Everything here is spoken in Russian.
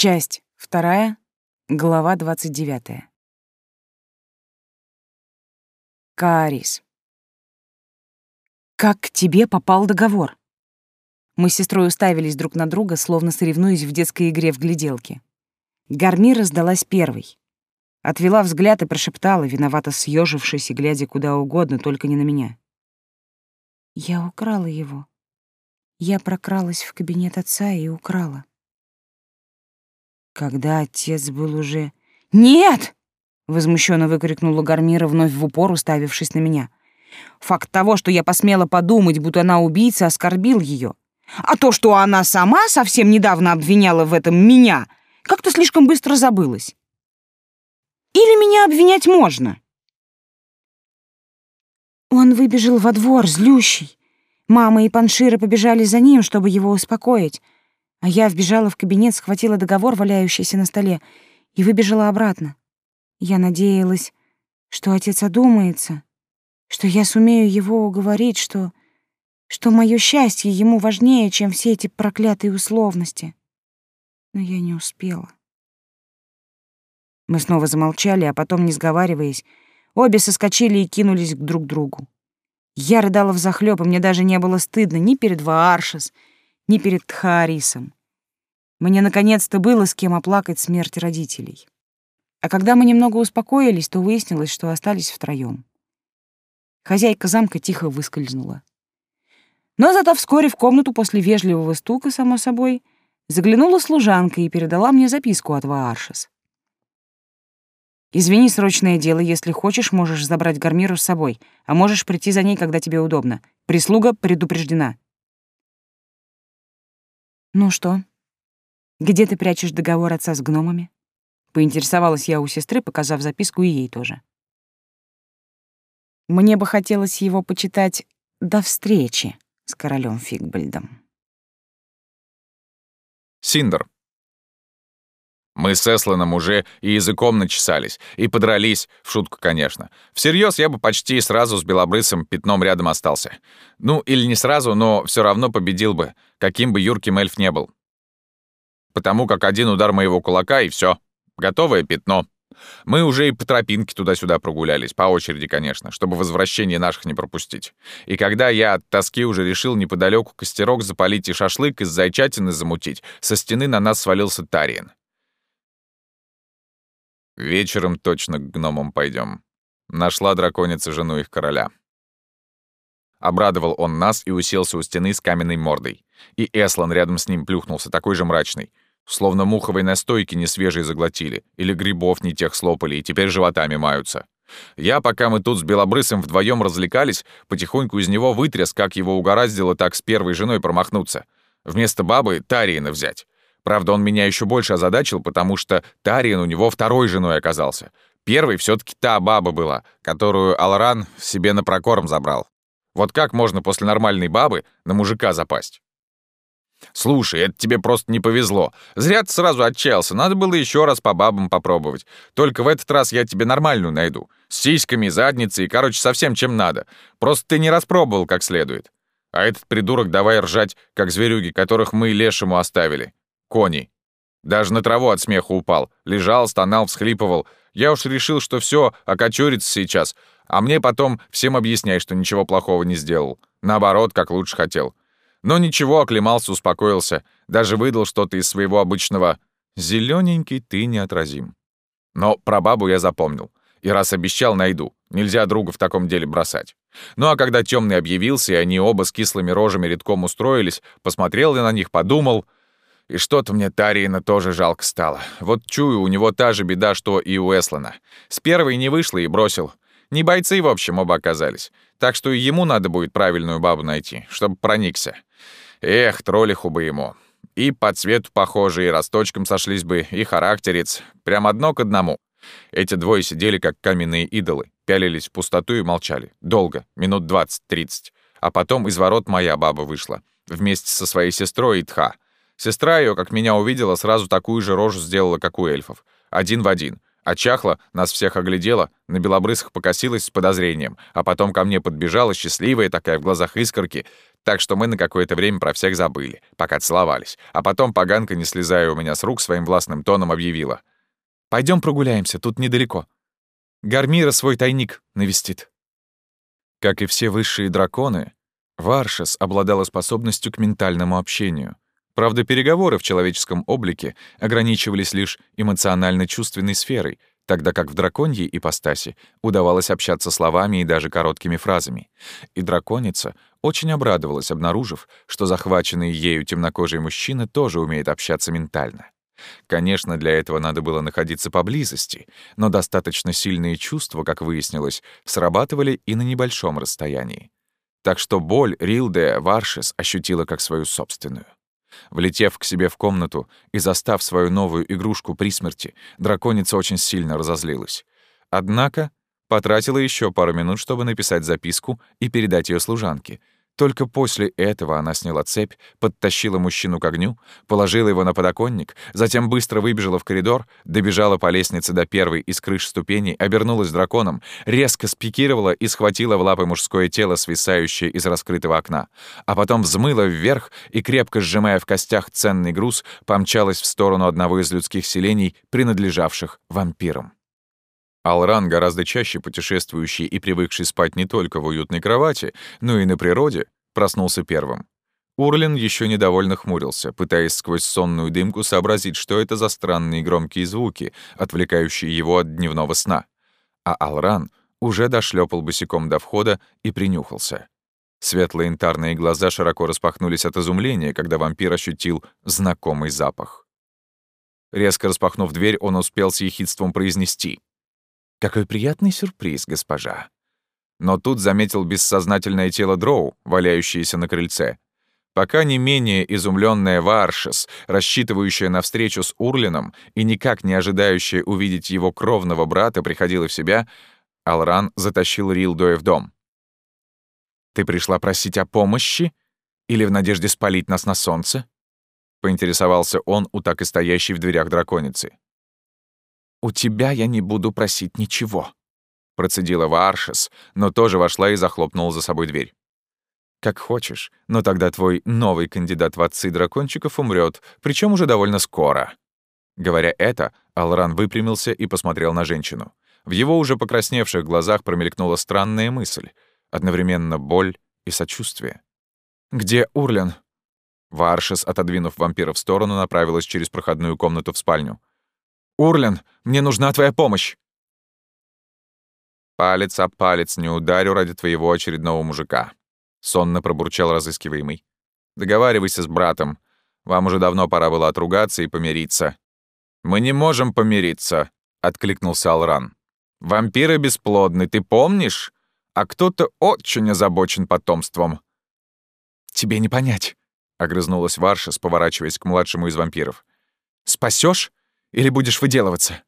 Часть вторая, глава двадцать девятая. Каарис. «Как к тебе попал договор?» Мы с сестрой уставились друг на друга, словно соревнуясь в детской игре в гляделки. Гармира сдалась первой. Отвела взгляд и прошептала, виновато съежившись и глядя куда угодно, только не на меня. «Я украла его. Я прокралась в кабинет отца и украла». Когда отец был уже... «Нет!» — возмущенно выкрикнула Гармира, вновь в упор уставившись на меня. Факт того, что я посмела подумать, будто она убийца, оскорбил ее. А то, что она сама совсем недавно обвиняла в этом меня, как-то слишком быстро забылось. Или меня обвинять можно? Он выбежал во двор, злющий. Мама и Паншира побежали за ним, чтобы его успокоить. А я вбежала в кабинет, схватила договор, валяющийся на столе, и выбежала обратно. Я надеялась, что отец одумается, что я сумею его уговорить, что что мое счастье ему важнее, чем все эти проклятые условности. Но я не успела. Мы снова замолчали, а потом, не сговариваясь, обе соскочили и кинулись друг к другу. Я рыдала взахлёб, и мне даже не было стыдно ни перед Вааршес, ни перед Тхаарисом. Мне наконец-то было с кем оплакать смерть родителей. А когда мы немного успокоились, то выяснилось, что остались втроём. Хозяйка замка тихо выскользнула. Но зато вскоре в комнату после вежливого стука, само собой, заглянула служанка и передала мне записку от Вааршес. «Извини, срочное дело. Если хочешь, можешь забрать гармиру с собой, а можешь прийти за ней, когда тебе удобно. Прислуга предупреждена». «Ну что, где ты прячешь договор отца с гномами?» Поинтересовалась я у сестры, показав записку и ей тоже. Мне бы хотелось его почитать до встречи с королем Фигбальдом. Синдер. Мы с Эсланом уже и языком начесались, и подрались, в шутку, конечно. Всерьез я бы почти сразу с белобрысым пятном рядом остался. Ну, или не сразу, но все равно победил бы, каким бы юрким эльф не был. Потому как один удар моего кулака, и все, Готовое пятно. Мы уже и по тропинке туда-сюда прогулялись, по очереди, конечно, чтобы возвращение наших не пропустить. И когда я от тоски уже решил неподалеку костерок запалить и шашлык из зайчатины замутить, со стены на нас свалился Тариен. Вечером точно к гномам пойдем. Нашла драконица жену их короля. Обрадовал он нас и уселся у стены с каменной мордой. И Эслан рядом с ним плюхнулся, такой же мрачный. Словно муховой настойки несвежей заглотили, или грибов не тех слопали и теперь животами маются. Я, пока мы тут с Белобрысом вдвоем развлекались, потихоньку из него вытряс, как его угораздило так с первой женой промахнуться. Вместо бабы Тариена взять. Правда, он меня еще больше озадачил, потому что Тариен у него второй женой оказался. Первой все таки та баба была, которую Алран себе на прокорм забрал. Вот как можно после нормальной бабы на мужика запасть? «Слушай, это тебе просто не повезло. Зря ты сразу отчаялся. Надо было еще раз по бабам попробовать. Только в этот раз я тебе нормальную найду. С сиськами, задницей и, короче, совсем чем надо. Просто ты не распробовал как следует. А этот придурок давай ржать, как зверюги, которых мы лешему оставили. Кони. Даже на траву от смеха упал. Лежал, стонал, всхлипывал. Я уж решил, что все, окочурится сейчас. А мне потом всем объясняй, что ничего плохого не сделал. Наоборот, как лучше хотел. Но ничего, оклемался, успокоился, даже выдал что-то из своего обычного «зелёненький ты неотразим». Но про бабу я запомнил. И раз обещал, найду. Нельзя друга в таком деле бросать. Ну а когда темный объявился, и они оба с кислыми рожами редком устроились, посмотрел я на них, подумал... И что-то мне Тариена тоже жалко стало. Вот чую, у него та же беда, что и у Эслана. С первой не вышло и бросил. Не бойцы, в общем, оба оказались. Так что и ему надо будет правильную бабу найти, чтобы проникся. Эх, троллиху бы ему. И по цвету похожи, и росточком сошлись бы, и характерец. Прям одно к одному. Эти двое сидели, как каменные идолы, пялились в пустоту и молчали. Долго, минут двадцать-тридцать. А потом из ворот моя баба вышла. Вместе со своей сестрой Итха. Сестра ее, как меня увидела, сразу такую же рожу сделала, как у эльфов. Один в один. А чахла нас всех оглядела, на белобрысых покосилась с подозрением, а потом ко мне подбежала, счастливая такая, в глазах искорки, так что мы на какое-то время про всех забыли, пока целовались. А потом поганка, не слезая у меня с рук, своим властным тоном объявила. Пойдем прогуляемся, тут недалеко. Гармира свой тайник навестит». Как и все высшие драконы, Варшес обладала способностью к ментальному общению. Правда, переговоры в человеческом облике ограничивались лишь эмоционально-чувственной сферой, тогда как в драконьей ипостаси удавалось общаться словами и даже короткими фразами. И драконица очень обрадовалась, обнаружив, что захваченный ею темнокожий мужчина тоже умеет общаться ментально. Конечно, для этого надо было находиться поблизости, но достаточно сильные чувства, как выяснилось, срабатывали и на небольшом расстоянии. Так что боль Рилде Варшес ощутила как свою собственную. Влетев к себе в комнату и застав свою новую игрушку при смерти, драконица очень сильно разозлилась. Однако потратила еще пару минут, чтобы написать записку и передать ее служанке — только после этого она сняла цепь, подтащила мужчину к огню, положила его на подоконник, затем быстро выбежала в коридор, добежала по лестнице до первой из крыш ступеней, обернулась драконом, резко спикировала и схватила в лапы мужское тело, свисающее из раскрытого окна, а потом взмыла вверх и, крепко сжимая в костях ценный груз, помчалась в сторону одного из людских селений, принадлежавших вампирам. Алран, гораздо чаще путешествующий и привыкший спать не только в уютной кровати, но и на природе, проснулся первым. Урлин еще недовольно хмурился, пытаясь сквозь сонную дымку сообразить, что это за странные громкие звуки, отвлекающие его от дневного сна. А Алран уже дошлепал босиком до входа и принюхался. Светлые янтарные глаза широко распахнулись от изумления, когда вампир ощутил знакомый запах. Резко распахнув дверь, он успел с ехидством произнести. «Какой приятный сюрприз, госпожа!» Но тут заметил бессознательное тело Дроу, валяющееся на крыльце. Пока не менее изумленная Варшес, рассчитывающая на встречу с Урлином и никак не ожидающая увидеть его кровного брата, приходила в себя, Алран затащил Рилдоя в дом. «Ты пришла просить о помощи? Или в надежде спалить нас на солнце?» — поинтересовался он у так и стоящей в дверях драконицы. «У тебя я не буду просить ничего», — процедила Варшес, но тоже вошла и захлопнула за собой дверь. «Как хочешь, но тогда твой новый кандидат в отцы дракончиков умрет, причем уже довольно скоро». Говоря это, Алран выпрямился и посмотрел на женщину. В его уже покрасневших глазах промелькнула странная мысль, одновременно боль и сочувствие. «Где Урлен?» Варшес, отодвинув вампира в сторону, направилась через проходную комнату в спальню. «Урлен, мне нужна твоя помощь!» «Палец об палец не ударю ради твоего очередного мужика», — сонно пробурчал разыскиваемый. «Договаривайся с братом. Вам уже давно пора было отругаться и помириться». «Мы не можем помириться», — откликнулся Алран. «Вампиры бесплодны, ты помнишь? А кто-то очень озабочен потомством». «Тебе не понять», — огрызнулась Варшас, поворачиваясь к младшему из вампиров. Спасешь? Или будешь выделываться?»